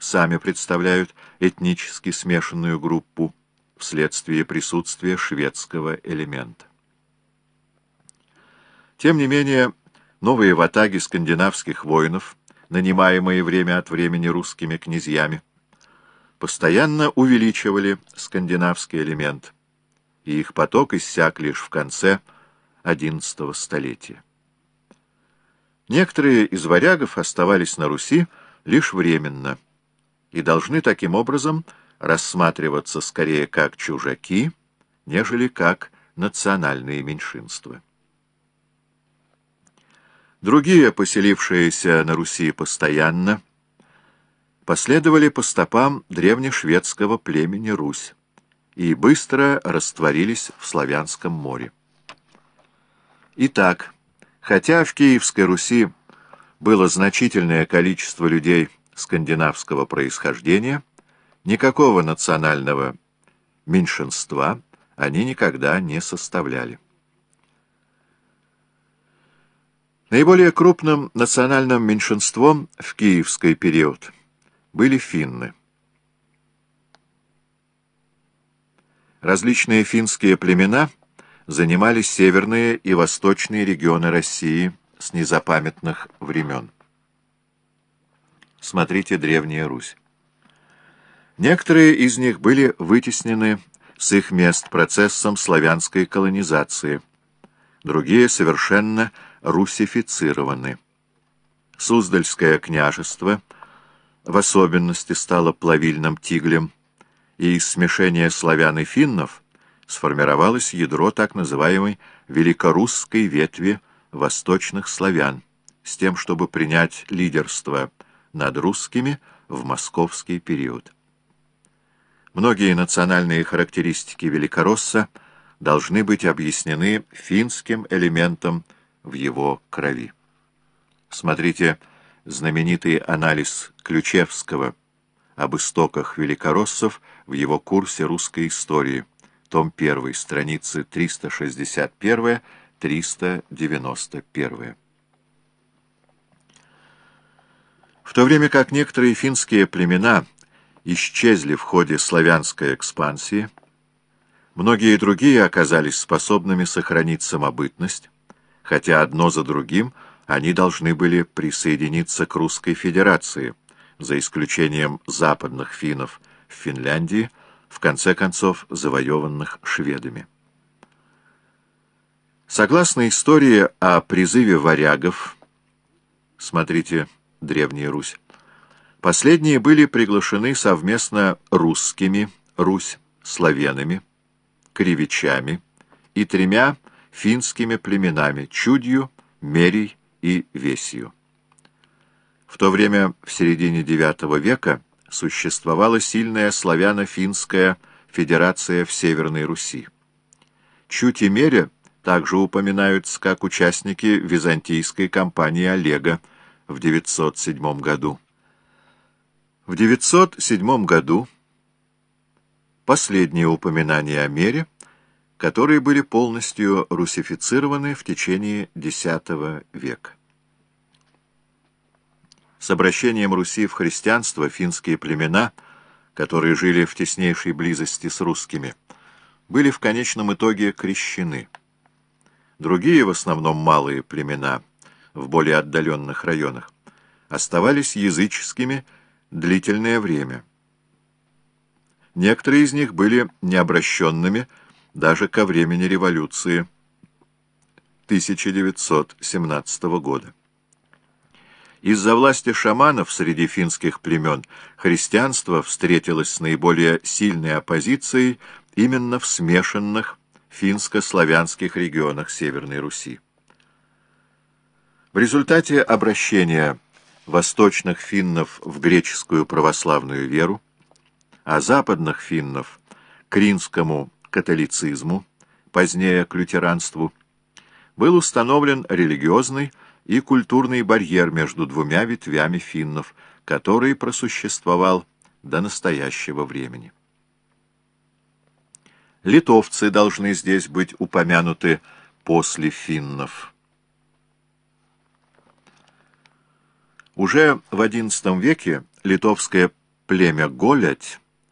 сами представляют этнически смешанную группу вследствие присутствия шведского элемента. Тем не менее, новые ватаги скандинавских воинов, нанимаемые время от времени русскими князьями, постоянно увеличивали скандинавский элемент, и их поток иссяк лишь в конце XI столетия. Некоторые из варягов оставались на Руси лишь временно и должны таким образом рассматриваться скорее как чужаки, нежели как национальные меньшинства. Другие, поселившиеся на Руси постоянно, последовали по стопам древнешведского племени Русь и быстро растворились в Славянском море. Итак, хотя в Киевской Руси было значительное количество людей скандинавского происхождения, никакого национального меньшинства они никогда не составляли. Наиболее крупным национальным меньшинством в киевский период были финны. Различные финские племена занимали северные и восточные регионы России с незапамятных времен. Смотрите «Древняя Русь». Некоторые из них были вытеснены с их мест процессом славянской колонизации, другие совершенно русифицированы. Суздальское княжество в особенности стало плавильным тиглем, и из смешения славян и финнов сформировалось ядро так называемой великорусской ветви восточных славян, с тем, чтобы принять лидерство над русскими в московский период. Многие национальные характеристики великоросса должны быть объяснены финским элементом в его крови. Смотрите знаменитый анализ Ключевского об истоках великороссов в его курсе русской истории, том 1, страницы 361-391. В то время как некоторые финские племена исчезли в ходе славянской экспансии, многие другие оказались способными сохранить самобытность, хотя одно за другим они должны были присоединиться к Русской Федерации, за исключением западных финнов в Финляндии, в конце концов завоеванных шведами. Согласно истории о призыве варягов, смотрите «Древняя Русь», последние были приглашены совместно русскими, Русь, славянами, кривичами и тремя финскими племенами Чудью, Мерей и Весью. В то время, в середине IX века, существовала сильная славяно-финская федерация в Северной Руси. Чуть и Меря также упоминаются как участники византийской кампании Олега в 907 году. В 907 году последнее упоминание о Мере – которые были полностью русифицированы в течение X века. С обращением Руси в христианство финские племена, которые жили в теснейшей близости с русскими, были в конечном итоге крещены. Другие, в основном малые племена, в более отдаленных районах, оставались языческими длительное время. Некоторые из них были необращенными, даже ко времени революции 1917 года. Из-за власти шаманов среди финских племен христианство встретилось с наиболее сильной оппозицией именно в смешанных финско-славянских регионах Северной Руси. В результате обращения восточных финнов в греческую православную веру, а западных финнов к римскому католицизму, позднее к лютеранству, был установлен религиозный и культурный барьер между двумя ветвями финнов, который просуществовал до настоящего времени. Литовцы должны здесь быть упомянуты после финнов. Уже в XI веке литовское племя Голядь